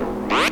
Bye.